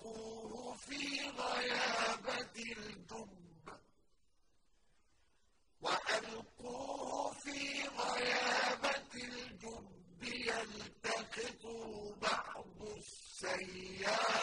فألقوه في غيابة الجب. وألقوه في غيابة الجب يلتقطوا بعض السيارة.